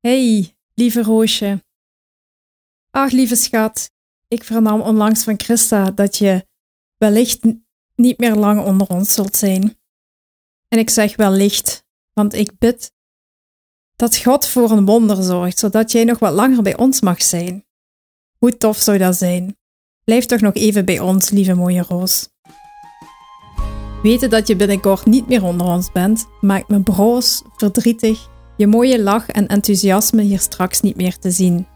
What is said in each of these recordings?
Hey, lieve Roosje. Ach, lieve schat, ik vernam onlangs van Christa dat je wellicht niet meer lang onder ons zult zijn. En ik zeg wellicht, want ik bid dat God voor een wonder zorgt, zodat jij nog wat langer bij ons mag zijn. Hoe tof zou dat zijn? Blijf toch nog even bij ons, lieve mooie Roos. Weten dat je binnenkort niet meer onder ons bent, maakt me broos, verdrietig, je mooie lach en enthousiasme hier straks niet meer te zien.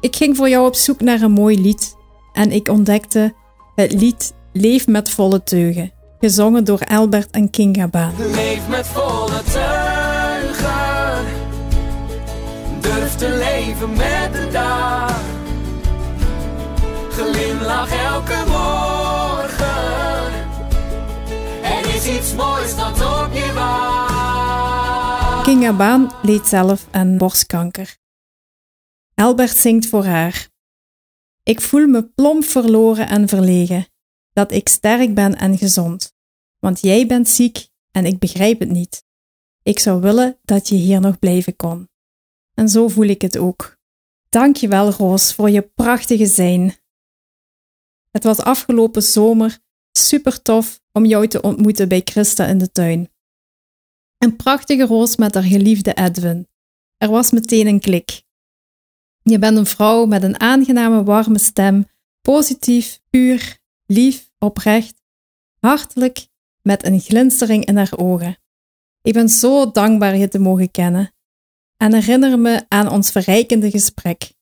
Ik ging voor jou op zoek naar een mooi lied en ik ontdekte het lied Leef met volle teugen, gezongen door Albert en Kinga Baan. Leef met volle teugen. Durf te leven met de dag. Glimlach elke morgen. Er is iets moois dat op je wacht. Baan leed zelf aan borstkanker. Albert zingt voor haar. Ik voel me plomp verloren en verlegen, dat ik sterk ben en gezond. Want jij bent ziek en ik begrijp het niet. Ik zou willen dat je hier nog blijven kon. En zo voel ik het ook. Dank je wel, Roos, voor je prachtige zijn. Het was afgelopen zomer super tof om jou te ontmoeten bij Christa in de tuin. Een prachtige roos met haar geliefde Edwin. Er was meteen een klik. Je bent een vrouw met een aangename, warme stem, positief, puur, lief, oprecht, hartelijk, met een glinstering in haar ogen. Ik ben zo dankbaar je te mogen kennen en herinner me aan ons verrijkende gesprek.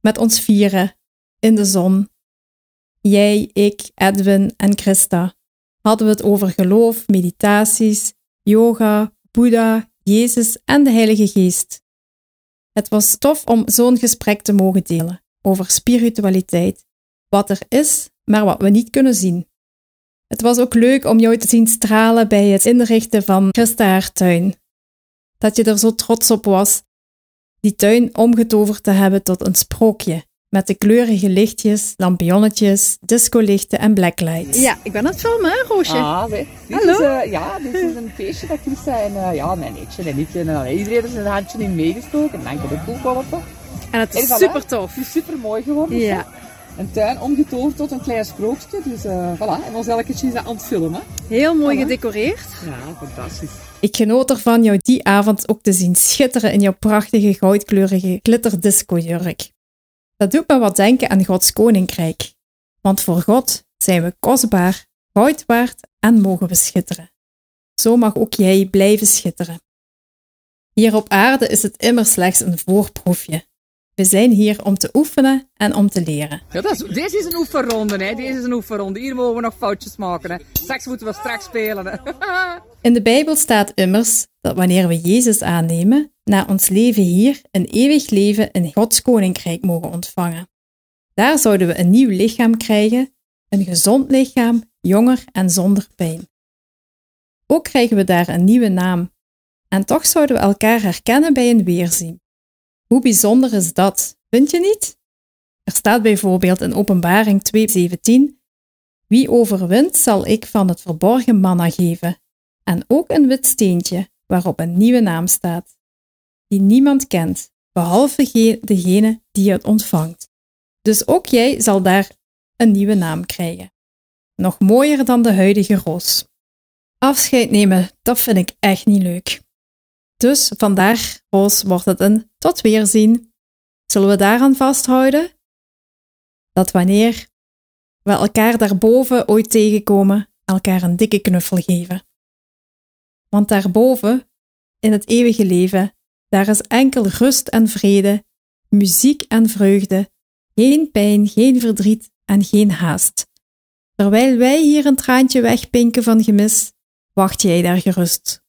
Met ons vieren, in de zon. Jij, ik, Edwin en Christa hadden we het over geloof, meditaties, yoga, Boeddha, Jezus en de Heilige Geest. Het was tof om zo'n gesprek te mogen delen over spiritualiteit, wat er is, maar wat we niet kunnen zien. Het was ook leuk om jou te zien stralen bij het inrichten van Christa haar tuin. Dat je er zo trots op was die tuin omgetoverd te hebben tot een sprookje. Met de kleurige lichtjes, lampionnetjes, discolichten en blacklights. Ja, ik ben aan het filmen, hè, Roosje. Ah, dit Hallo. Is, eh, ja, dit is een feestje dat Christa en uh, ja, mijn nichtje en ik en uh, iedereen is een handje in meegestoken. Dank je de koelkolpen. En het is En voilà. super tof. Het is super mooi geworden. Ja, Een tuin omgetoverd tot een klein sprookje. Dus uh, voilà, en ons elke keer is aan het filmen. heel mooi Voilà. gedecoreerd. Ja, fantastisch. Ik genoot ervan jou die avond ook te zien schitteren in jouw prachtige goudkleurige glitterdiscojurk. Dat doet me wat denken aan Gods koninkrijk. Want voor God zijn we kostbaar, goud waard en mogen we schitteren. Zo mag ook jij blijven schitteren. Hier op aarde is het immer slechts een voorproefje. We zijn hier om te oefenen en om te leren. Ja, dat is, deze is een oefenronde, hè. Deze is een oefenronde. Hier mogen we nog foutjes maken, hè. Straks moeten we straks spelen, hè. In de Bijbel staat immers dat wanneer we Jezus aannemen, na ons leven hier een eeuwig leven in Gods koninkrijk mogen ontvangen. Daar zouden we een nieuw lichaam krijgen, een gezond lichaam, jonger en zonder pijn. Ook krijgen we daar een nieuwe naam. En toch zouden we elkaar herkennen bij een weerzien. Hoe bijzonder is dat, vind je niet? Er staat bijvoorbeeld in Openbaring 2:17: Wie overwint, zal ik van het verborgen manna geven, en ook een wit steentje waarop een nieuwe naam staat, die niemand kent, behalve ge- degene die het ontvangt. Dus ook jij zal daar een nieuwe naam krijgen. Nog mooier dan de huidige roos. Afscheid nemen, dat vind ik echt niet leuk. Dus vandaar, Roos, wordt het een tot weerzien. Zullen we daaraan vasthouden? Dat wanneer we elkaar daarboven ooit tegenkomen, elkaar een dikke knuffel geven. Want daarboven, in het eeuwige leven, daar is enkel rust en vrede, muziek en vreugde, geen pijn, geen verdriet en geen haast. Terwijl wij hier een traantje wegpinken van gemis, wacht jij daar gerust.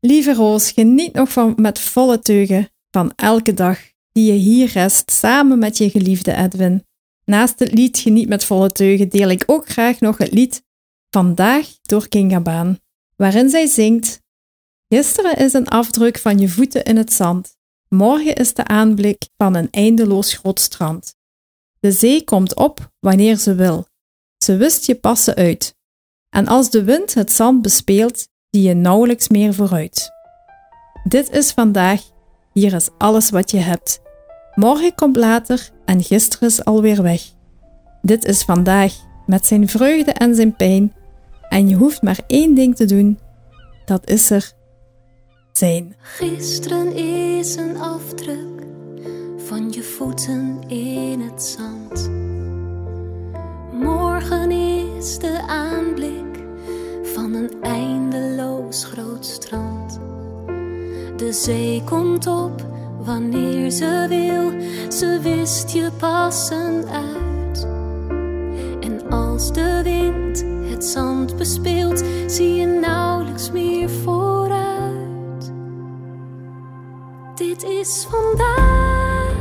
Lieve Roos, geniet nog van met volle teugen van elke dag die je hier rest samen met je geliefde Edwin. Naast het lied Geniet met volle teugen deel ik ook graag nog het lied Vandaag door Kinga Baan, waarin zij zingt Gisteren is een afdruk van je voeten in het zand. Morgen is de aanblik van een eindeloos groot strand. De zee komt op wanneer ze wil. Ze wist je passen uit. En als de wind het zand bespeelt, zie je nauwelijks meer vooruit. Dit is vandaag, hier is alles wat je hebt. Morgen komt later en gisteren is alweer weg. Dit is vandaag, met zijn vreugde en zijn pijn. En je hoeft maar één ding te doen, dat is er zijn. Gisteren is een afdruk van je voeten in het zand. Morgen is de aanblik van een eindeloos groot. De zee komt op wanneer ze wil, ze wist je passen uit. En als de wind het zand bespeelt, zie je nauwelijks meer vooruit. Dit is vandaag.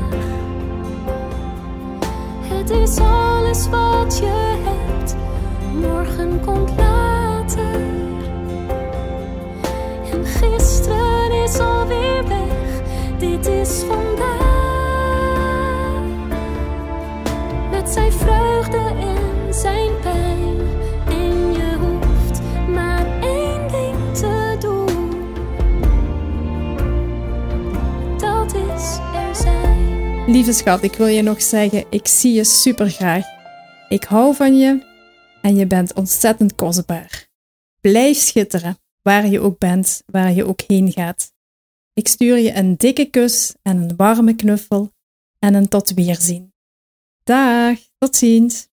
Het is alles wat je hebt. Morgen komt later. Dit is vandaag. Met zijn vreugde en zijn pijn. En je hoeft maar één ding te doen. Dat is er zijn. Lieve schat, ik wil je nog zeggen, ik zie je super graag. Ik hou van je en je bent ontzettend kostbaar. Blijf schitteren, waar je ook bent, waar je ook heen gaat. Ik stuur je een dikke kus en een warme knuffel en een tot weerzien. Dag, tot ziens.